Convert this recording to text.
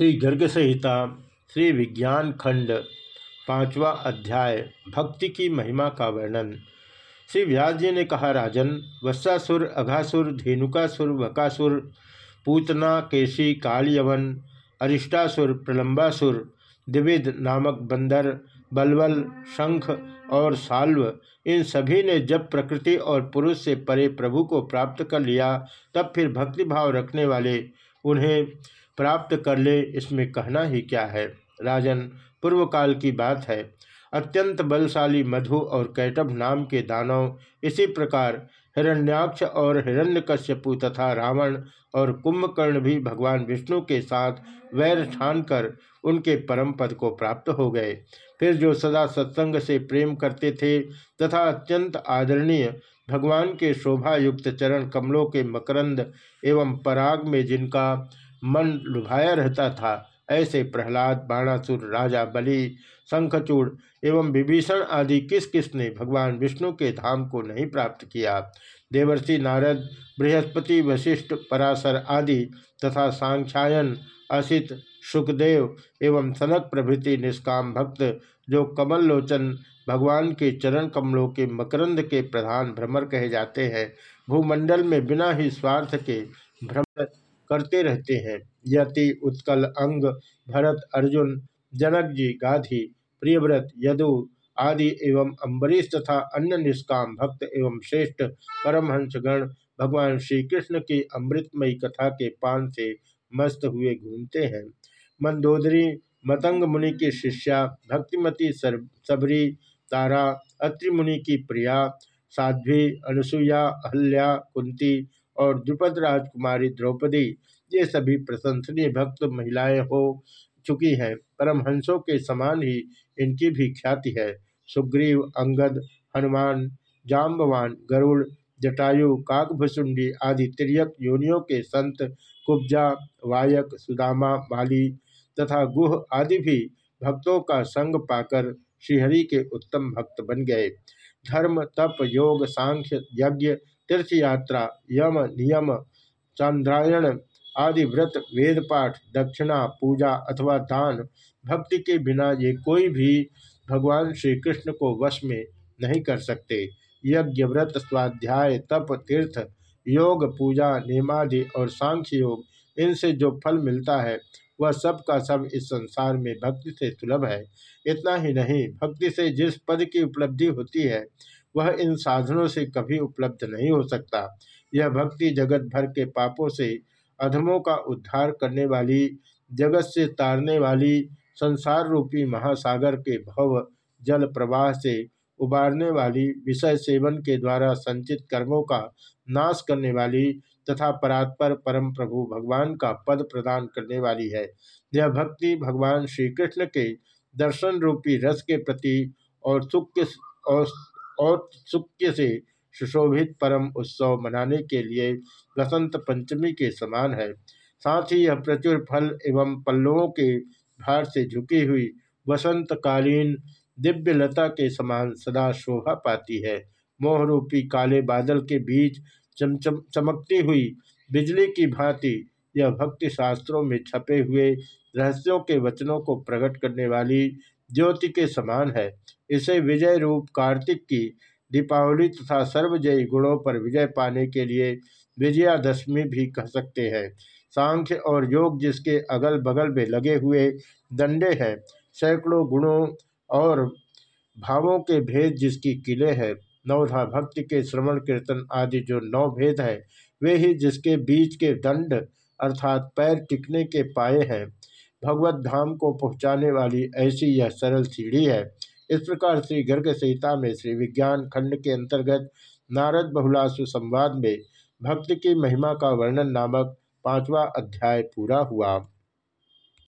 श्री गर्ग संहिता श्री विज्ञान खंड पांचवा अध्याय, भक्ति की महिमा का वर्णन। श्री व्यास जी ने कहा, राजन, वत्सासुर, अघासुर, धेनुकासुर, वकासुर, पूतना केशी कालयवन, अरिष्टासुर, प्रलंबासुर द्विविद नामक बंदर, बलवल, शंख और साल्व, इन सभी ने जब प्रकृति और पुरुष से परे प्रभु को प्राप्त कर लिया, तब फिर भक्तिभाव रखने वाले उन्हें प्राप्त कर ले, इसमें कहना ही क्या है? राजन पूर्व काल की बात है। अत्यंत बलशाली मधु और कैटभ नाम के दानव, इसी प्रकार हिरण्याक्ष और हिरण्यकश्यपु तथा रावण और कुंभकर्ण भी भगवान विष्णु के साथ वैर ठान कर उनके परम पद को प्राप्त हो गए। फिर जो सदा सत्संग से प्रेम करते थे तथा अत्यंत आदरणीय भगवान के शोभा युक्त चरण कमलों के मकरंद एवं पराग में जिनका मन लुभाया रहता था। ऐसे प्रहलाद, बाणासुर, राजा, बलि, शंखचूड़ एवं विभीषण आदि किस किस ने भगवान विष्णु के धाम को नहीं प्राप्त किया? देवर्षि नारद, बृहस्पति, वशिष्ठ, पराशर आदि तथा सांख्यायन असित सुखदेव एवं सनक प्रभृति निष्काम भक्त जो कमल लोचन भगवान के चरण कमलों के मकरंद के प्रधान भ्रमर कहे जाते हैं, भूमंडल में बिना ही स्वार्थ के भ्रमर करते रहते हैं। यति उत्कल अंग भरत अर्जुन, जनक जी, गाधी, प्रियव्रत, यदु आदि एवं अम्बरीश तथा अन्य निष्काम भक्त एवं श्रेष्ठ परमहंसगण भगवान श्री कृष्ण की अमृतमयी कथा के पान से मस्त हुए घूमते हैं। मंदोदरी, मतंग मुनि की शिष्या, भक्तिमती सबरी, तारा अत्रि मुनि की प्रिया, साध्वी, अनुसुईया, अहल्या, कुंती और द्रुपद राजकुमारी द्रौपदी, ये सभी प्रशंसनीय भक्त महिलाएँ हो चुकी हैं। परमहंसों के समान ही इनकी भी ख्याति है। सुग्रीव, अंगद, हनुमान जाम्बवान गरुड़, जटायु, काकभुसुंडी आदि तिरक योनियों के संत, कुब्जा, वायक, सुदामा माली तथा गुह आदि भी भक्तों का संग पाकर श्रीहरि के उत्तम भक्त बन गए। धर्म, तप, योग, सांख्य, यज्ञ तीर्थ यात्रा यम, नियम, चंद्रायण आदि व्रत वेद पाठ दक्षिणा, पूजा अथवा दान, भक्ति के बिना ये कोई भी भगवान श्री कृष्ण को वश में नहीं कर सकते। यज्ञ, व्रत, स्वाध्याय, तप, तीर्थ, योग, पूजा नियमादि और सांख्य योग, इनसे जो फल मिलता है, वह सब का सब इस संसार में भक्ति से सुलभ है। इतना ही नहीं, भक्ति से जिस पद की उपलब्धि होती है वह इन साधनों से कभी उपलब्ध नहीं हो सकता। यह भक्ति जगत भर के पापों से, अधमों का उद्धार करने वाली, जगत से तारने वाली, संसार रूपी महासागर के भव जल प्रवाह से उबारने वाली, विषय सेवन के द्वारा संचित कर्मों का नाश करने वाली तथा परात्पर परम प्रभु भगवान का पद प्रदान करने वाली है। यह भक्ति भगवान श्री कृष्ण के दर्शन रूपी रस के प्रति और सुख के और और सुख्य से सुशोभित परम उत्सव मनाने के लिए वसंत पंचमी के समान है। साथ ही यह प्रचुर फल एवं पल्लवों के भार से झुकी हुई वसंतकालीन दिव्य लता के समान सदा शोभा पाती है। मोहरूपी काले बादल के बीच चमचम, चमकती हुई बिजली की भांति यह भक्ति शास्त्रों में छपे हुए रहस्यों के वचनों को प्रकट करने वाली ज्योति के समान है। इसे विजय रूप कार्तिक की दीपावली तथा सर्वजयी गुणों पर विजय पाने के लिए विजयादशमी भी कह सकते हैं। सांख्य और योग जिसके अगल बगल में लगे हुए दंडे हैं, सैकड़ों गुणों और भावों के भेद जिसकी किले हैं, नवधा भक्ति के श्रवण कीर्तन आदि जो नौ भेद हैं, वे ही जिसके बीच के दंड अर्थात पैर टिकने के पाए हैं। भगवत धाम को पहुँचाने वाली ऐसी यह सरल सीढ़ी है। इस प्रकार श्री गर्ग सहिता में श्री विज्ञान खंड के अंतर्गत नारद बहुलासु संवाद में भक्ति की महिमा का वर्णन नामक पांचवा अध्याय पूरा हुआ।